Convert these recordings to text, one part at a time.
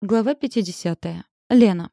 Глава 50. Лена.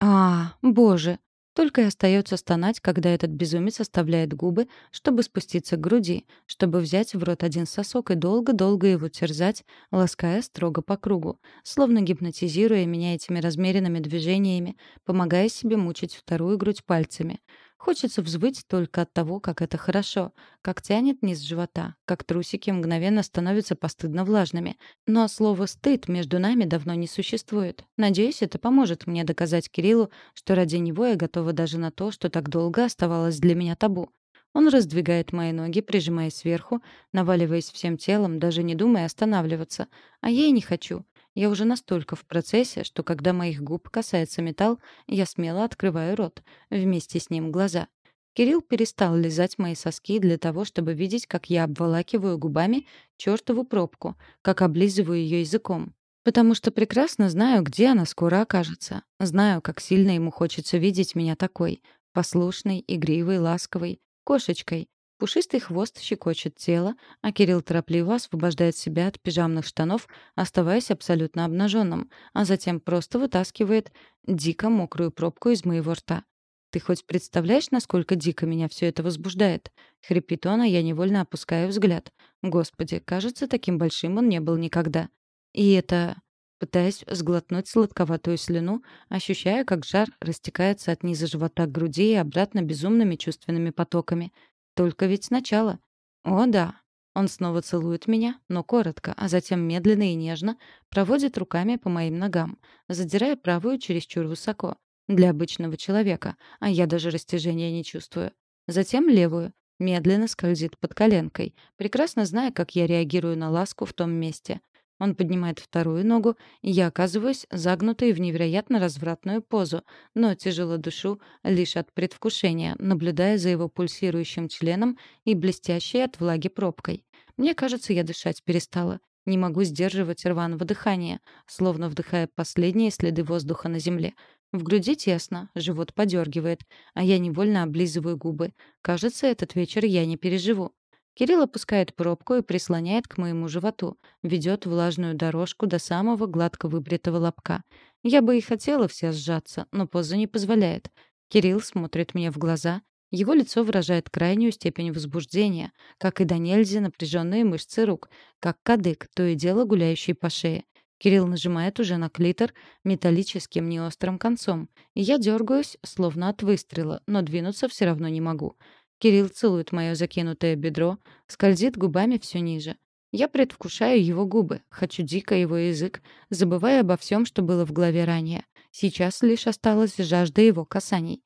А, боже. Только и остается стонать, когда этот безумец оставляет губы, чтобы спуститься к груди, чтобы взять в рот один сосок и долго-долго его терзать, лаская строго по кругу, словно гипнотизируя меня этими размеренными движениями, помогая себе мучить вторую грудь пальцами. Хочется взвыть только от того, как это хорошо, как тянет низ живота, как трусики мгновенно становятся постыдно влажными. Но слово «стыд» между нами давно не существует. Надеюсь, это поможет мне доказать Кириллу, что ради него я готова даже на то, что так долго оставалось для меня табу. Он раздвигает мои ноги, прижимаясь сверху, наваливаясь всем телом, даже не думая останавливаться. А я и не хочу. Я уже настолько в процессе, что когда моих губ касается металл, я смело открываю рот, вместе с ним глаза. Кирилл перестал лизать мои соски для того, чтобы видеть, как я обволакиваю губами чертову пробку, как облизываю ее языком. Потому что прекрасно знаю, где она скоро окажется. Знаю, как сильно ему хочется видеть меня такой. Послушной, игривой, ласковой. Кошечкой, Пушистый хвост щекочет тело, а Кирилл торопливо освобождает себя от пижамных штанов, оставаясь абсолютно обнаженным, а затем просто вытаскивает дико мокрую пробку из моего рта. «Ты хоть представляешь, насколько дико меня все это возбуждает?» Хрипит он, а я невольно опускаю взгляд. Господи, кажется, таким большим он не был никогда. И это... Пытаясь сглотнуть сладковатую слюну, ощущая, как жар растекается от низа живота к груди и обратно безумными чувственными потоками. Только ведь сначала. О, да. Он снова целует меня, но коротко, а затем медленно и нежно проводит руками по моим ногам, задирая правую чересчур высоко. Для обычного человека, а я даже растяжения не чувствую. Затем левую, медленно скользит под коленкой, прекрасно зная, как я реагирую на ласку в том месте. Он поднимает вторую ногу, и я оказываюсь загнутой в невероятно развратную позу, но тяжело дышу лишь от предвкушения, наблюдая за его пульсирующим членом и блестящей от влаги пробкой. Мне кажется, я дышать перестала. Не могу сдерживать рваного дыхания, словно вдыхая последние следы воздуха на земле. В груди тесно, живот подергивает, а я невольно облизываю губы. Кажется, этот вечер я не переживу. Кирилл опускает пробку и прислоняет к моему животу, ведет влажную дорожку до самого гладко выбритого лобка. Я бы и хотела вся сжаться, но поза не позволяет. Кирилл смотрит мне в глаза. Его лицо выражает крайнюю степень возбуждения, как и до нельзя напряженные мышцы рук, как кадык, то и дело гуляющий по шее. Кирилл нажимает уже на клитор металлическим неострым концом, я дергаюсь, словно от выстрела, но двинуться все равно не могу. Кирилл целует мое закинутое бедро, скользит губами все ниже. Я предвкушаю его губы, хочу дико его язык, забывая обо всем, что было в голове ранее. Сейчас лишь осталась жажда его касаний.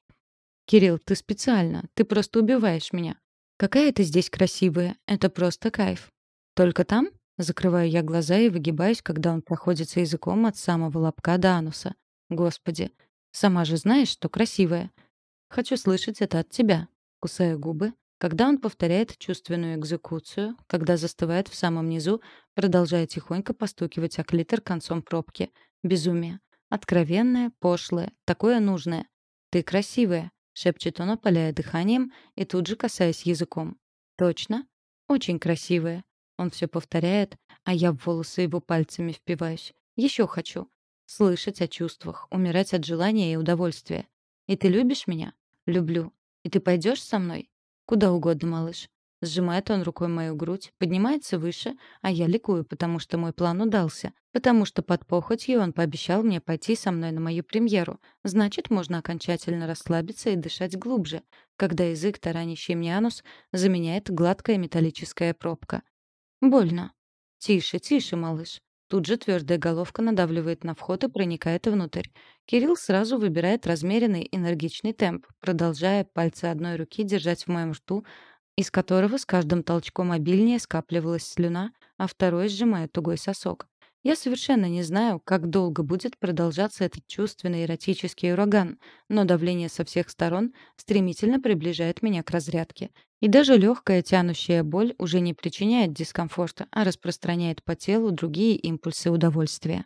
«Кирилл, ты специально, ты просто убиваешь меня. Какая ты здесь красивая, это просто кайф. Только там?» Закрываю я глаза и выгибаюсь, когда он проходится языком от самого лобка до ануса. Господи, сама же знаешь, что красивая. Хочу слышать это от тебя кусая губы, когда он повторяет чувственную экзекуцию, когда застывает в самом низу, продолжая тихонько постукивать о клитор концом пробки. Безумие. Откровенное, пошлое, такое нужное. «Ты красивая», — шепчет он, опаляя дыханием и тут же касаясь языком. «Точно? Очень красивая». Он все повторяет, а я в волосы его пальцами впиваюсь. Еще хочу. Слышать о чувствах, умирать от желания и удовольствия. И ты любишь меня? Люблю. И ты пойдешь со мной? Куда угодно, малыш. Сжимает он рукой мою грудь, поднимается выше, а я ликую, потому что мой план удался. Потому что под похотью он пообещал мне пойти со мной на мою премьеру. Значит, можно окончательно расслабиться и дышать глубже, когда язык, таранящий мне анус, заменяет гладкая металлическая пробка. Больно. Тише, тише, малыш. Тут же твердая головка надавливает на вход и проникает внутрь. Кирилл сразу выбирает размеренный энергичный темп, продолжая пальцы одной руки держать в моем рту, из которого с каждым толчком обильнее скапливалась слюна, а второй сжимает тугой сосок. Я совершенно не знаю, как долго будет продолжаться этот чувственный эротический ураган, но давление со всех сторон стремительно приближает меня к разрядке. И даже легкая тянущая боль уже не причиняет дискомфорта, а распространяет по телу другие импульсы удовольствия.